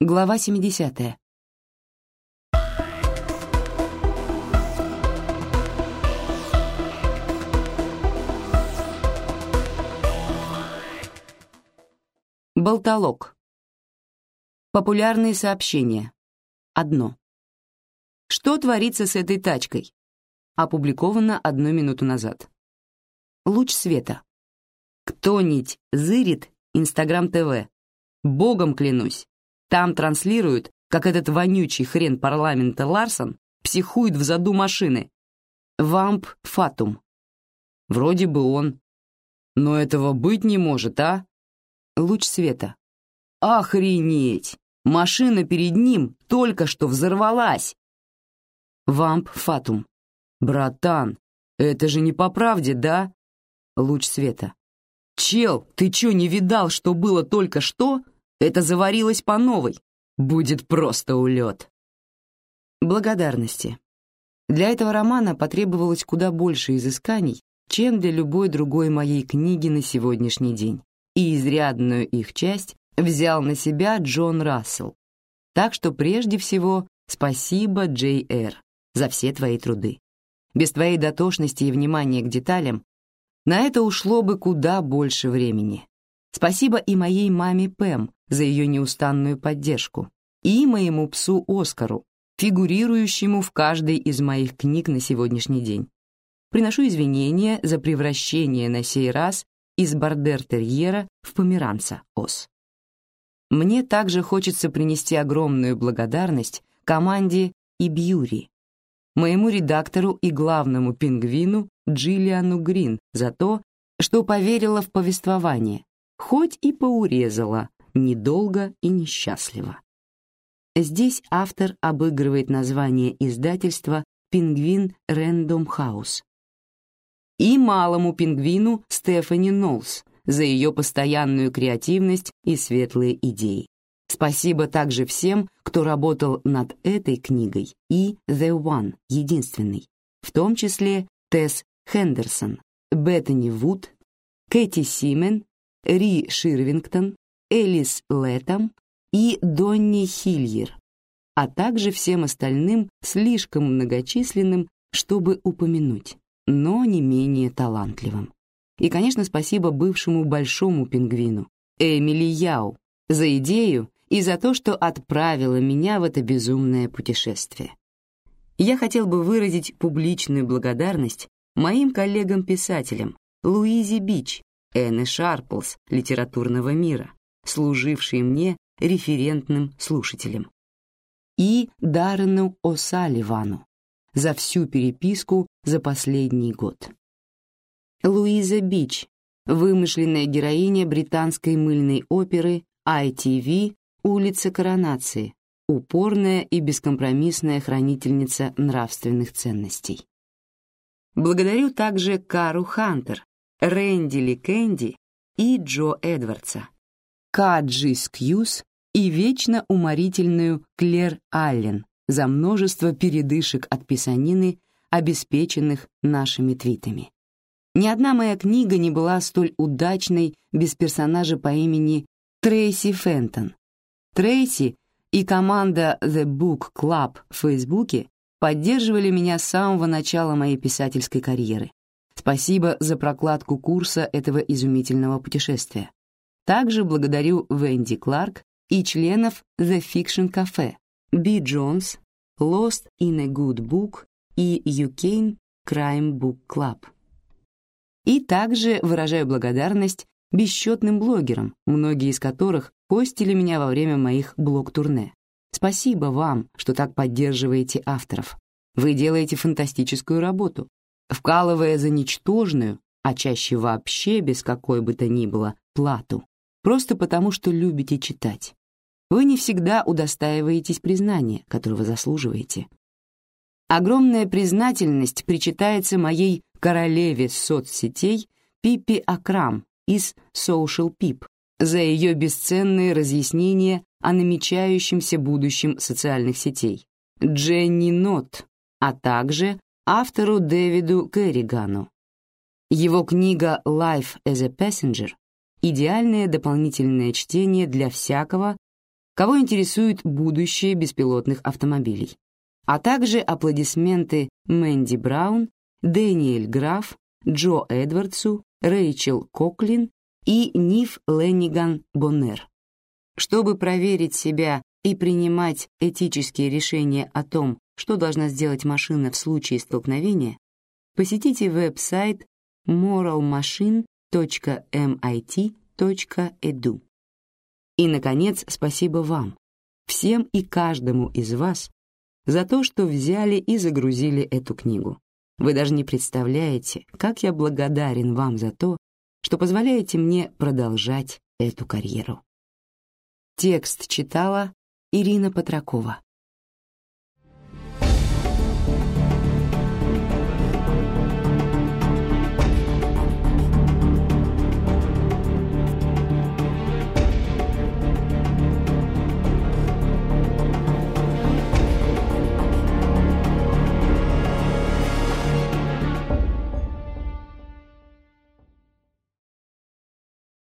Глава 70. Болтолог. Популярные сообщения. Одно. Что творится с этой тачкой? Опубликовано одну минуту назад. Луч света. Кто-нибудь зырит Инстаграм ТВ. Богом клянусь. Там транслируют, как этот вонючий хрен парламента Ларсон психует в заду машины. Вамп Фатум. Вроде бы он. Но этого быть не может, а? Луч света. Охренеть! Машина перед ним только что взорвалась. Вамп Фатум. Братан, это же не по правде, да? Луч света. Чел, ты чё, не видал, что было только что? Это заварилось по новой. Будет просто улет. Благодарности. Для этого романа потребовалось куда больше изысканий, чем для любой другой моей книги на сегодняшний день и изрядную их часть взял на себя Джон Рассел. Так что прежде всего спасибо, Джей Эр, за все твои труды. Без твоей дотошности и внимания к деталям на это ушло бы куда больше времени. Спасибо и моей маме Пэм за ее неустанную поддержку, и моему псу Оскару, фигурирующему в каждой из моих книг на сегодняшний день. Приношу извинения за превращение на сей раз из бордер-терьера в померанца Ос. Мне также хочется принести огромную благодарность команде Ибьюри, моему редактору и главному пингвину Джиллиану Грин за то, что поверила в повествование, хоть и поурезала, недолго и несчастливо. Здесь автор обыгрывает название издательства «Пингвин Рэндом Хаус», и малому пингвину Стефани Нолс за ее постоянную креативность и светлые идеи. Спасибо также всем, кто работал над этой книгой и The One, единственный, в том числе Тесс Хендерсон, Беттани Вуд, Кэти Симен, Ри Ширвингтон, Элис Лэтом и Донни Хильер, а также всем остальным слишком многочисленным, чтобы упомянуть но не менее талантливым. И, конечно, спасибо бывшему большому пингвину, Эмили Яу, за идею и за то, что отправила меня в это безумное путешествие. Я хотел бы выразить публичную благодарность моим коллегам-писателям Луизи Бич, Энне Шарплс литературного мира, служившей мне референтным слушателем, и Даррену О'Салливану, за всю переписку за последний год. Луиза Бич, вымышленная героиня британской мыльной оперы ITV «Улица Коронации», упорная и бескомпромиссная хранительница нравственных ценностей. Благодарю также Кару Хантер, Рэнди Ли Кэнди и Джо Эдвардса, Каджи Скьюз и вечно уморительную Клер Аллен за множество передышек от писанины, обеспеченных нашими твитами. Ни одна моя книга не была столь удачной без персонажа по имени Трейси Фентон. Трейси и команда The Book Club в Фейсбуке поддерживали меня с самого начала моей писательской карьеры. Спасибо за прокладку курса этого изумительного путешествия. Также благодарю Венди Кларк и членов The Fiction Cafe, Би Джонс, Lost in a Good Book и UK Crime Book Club. И также выражаю благодарность бесчетным блогерам, многие из которых постили меня во время моих блог-турне. Спасибо вам, что так поддерживаете авторов. Вы делаете фантастическую работу, вкалывая за ничтожную, а чаще вообще без какой бы то ни было, плату, просто потому что любите читать. Вы не всегда удостаиваетесь признания, которого заслуживаете. Огромная признательность причитается моей королеве соцсетей Пиппи Акрам из Social Pip за ее бесценные разъяснения о намечающемся будущем социальных сетей, Дженни Нот, а также автору Дэвиду Керригану. Его книга «Life as a Passenger» — идеальное дополнительное чтение для всякого, кого интересует будущее беспилотных автомобилей, а также аплодисменты Мэнди Браун, Дэниэль Граф, Джо Эдвардсу, Рэйчел Коклин и Ниф Ленниган Боннер. Чтобы проверить себя и принимать этические решения о том, что должна сделать машина в случае столкновения, посетите веб-сайт moralmachine.mit.edu. И, наконец, спасибо вам, всем и каждому из вас, за то, что взяли и загрузили эту книгу. Вы даже не представляете, как я благодарен вам за то, что позволяете мне продолжать эту карьеру. Текст читала Ирина Патракова.